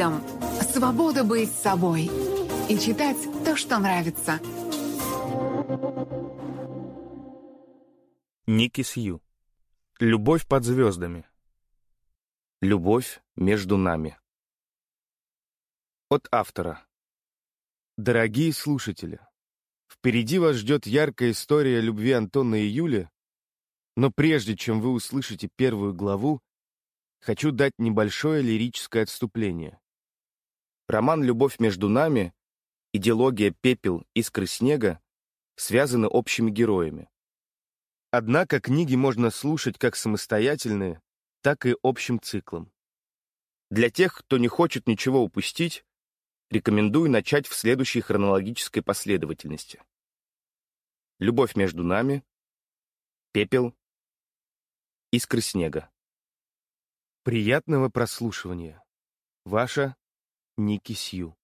Фридом — свобода быть собой и читать то, что нравится. Ники Сью. Любовь под звездами. Любовь между нами. От автора. Дорогие слушатели, впереди вас ждет яркая история любви Антона и Юли, но прежде чем вы услышите первую главу, хочу дать небольшое лирическое отступление. Роман «Любовь между нами», идеология «Пепел. Искры снега» связаны общими героями. Однако книги можно слушать как самостоятельные, так и общим циклом. Для тех, кто не хочет ничего упустить, рекомендую начать в следующей хронологической последовательности. Любовь между нами, пепел, искры снега. Приятного прослушивания. Ваша Ники Сью.